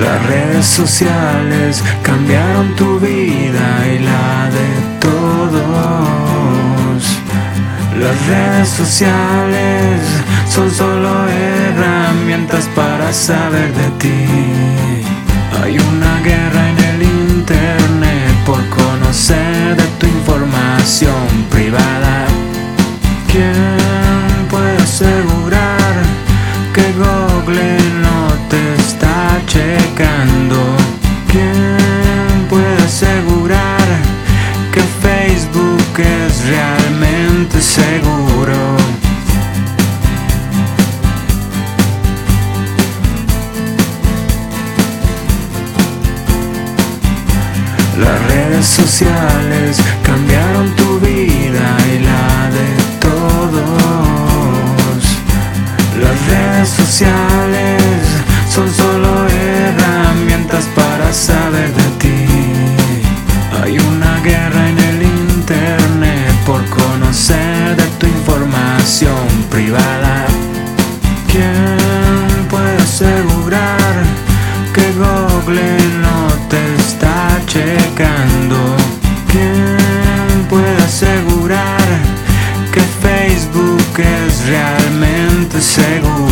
Las redes sociales cambiaron tu vida y la de todos. Las redes sociales son solo herramientas para saber de ti. Hay una guerra en el internet por conocer de tu información privada. ¿Quién puede asegurar que Google no te está checando? ¿Quién puede asegurar que Facebook es realmente seguro? Las redes sociales cambiaron tu vida y la de todos. Las redes sociales son solo Google no te está checando. ¿Quién puede asegurar que Facebook es realmente seguro?